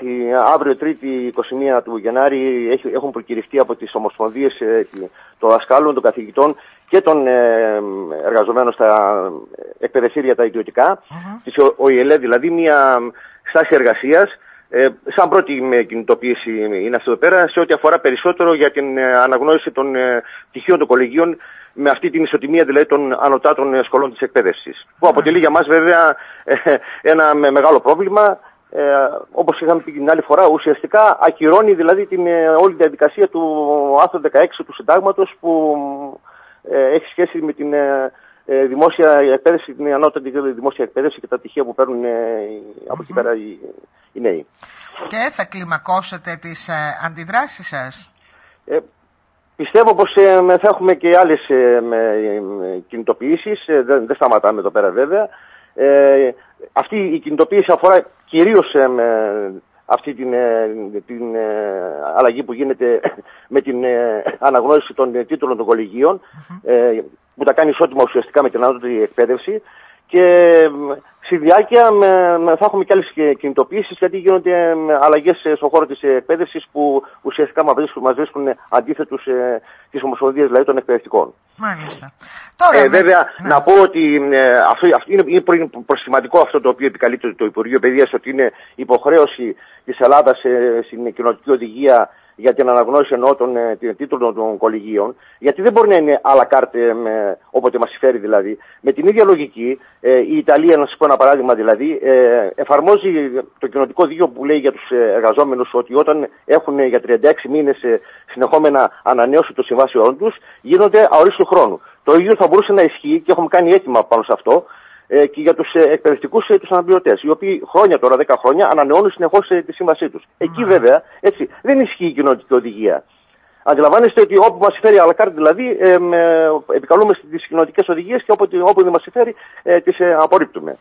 ότι αύριο Τρίτη 21 του Γενάρη έχουν προκυριστεί από τις Ομοσπονδίες ε, των δασκάλων, των καθηγητών και των ε, εργαζομένων στα εκπαιδευτήρια τα ιδιωτικά, mm-hmm. της ΟΗΕΛΕ δηλαδή μια στάση εργασίας ε, σαν πρώτη κινητοποίηση είναι αυτό εδώ πέρα σε ό,τι αφορά περισσότερο για την ε, αναγνώριση των ε, πτυχίων των κολεγίων με αυτή την ισοτιμία δηλαδή των ανωτάτων σχολών της εκπαίδευσης. Που αποτελεί για μας βέβαια ε, ένα μεγάλο πρόβλημα ε, όπως είχαμε πει την άλλη φορά, ουσιαστικά ακυρώνει δηλαδή την, όλη τη διαδικασία του άρθρου 16 του συντάγματος που έχει σχέση με την ε, δημόσια εκπαίδευση, την ανώτατη δημόσια εκπαίδευση και τα πτυχία που παίρνουν ε, από εκεί πέρα οι, οι, νέοι. Και θα κλιμακώσετε τις ε, αντιδράσεις σας; Ε, πιστεύω πως θα έχουμε και άλλες ε, κινητοποιήσεις, δεν, δεν σταματάμε εδώ πέρα βέβαια. Αυτή η κινητοποίηση αφορά κυρίως αυτή την, την αλλαγή που γίνεται με την αναγνώριση των τίτλων των κολεγίων που τα κάνει ισότιμα ουσιαστικά με την ανώτατη εκπαίδευση και στη διάρκεια θα έχουμε και άλλες κινητοποιήσεις γιατί γίνονται αλλαγές στον χώρο της εκπαίδευσης που ουσιαστικά μας βρίσκουν, μας βρίσκουν αντίθετους ε, τι ομοσπονδίε δηλαδή των εκπαιδευτικών. Μάλιστα. Τώρα, ε, βέβαια, ναι. να πω ότι ε, αυτό, αυτό είναι, είναι προσημαντικό αυτό το οποίο επικαλείται το, το Υπουργείο Παιδείας ότι είναι υποχρέωση της Ελλάδας ε, στην κοινωνική οδηγία για την αναγνώριση εννοώ των ε, τίτλων των κολεγίων, γιατί δεν μπορεί να είναι άλλα κάρτε με, όποτε μας συμφέρει δηλαδή. Με την ίδια λογική, ε, η Ιταλία, να σας πω ένα παράδειγμα δηλαδή, ε, εφαρμόζει το κοινοτικό δίκαιο που λέει για τους εργαζόμενους ότι όταν έχουν για 36 μήνες συνεχόμενα ανανέωση των συμβάσεών τους, γίνονται αορίστου χρόνου. Το ίδιο θα μπορούσε να ισχύει και έχουμε κάνει έτοιμα πάνω σε αυτό ε, και για τους ε, εκπαιδευτικούς ε, τους αναπληρωτές, οι οποίοι χρόνια τώρα, 10 χρόνια, ανανεώνουν συνεχώς ε, τη σύμβασή τους. Εκεί βέβαια έτσι, δεν ισχύει η κοινωνική οδηγία. Αντιλαμβάνεστε ότι όπου μας φέρει αλακάρτη, δηλαδή, ε, επικαλούμε τις κοινωνικές οδηγίες και όποτε, όποτε μας φέρει, ε, τις ε, απορρίπτουμε.